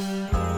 Música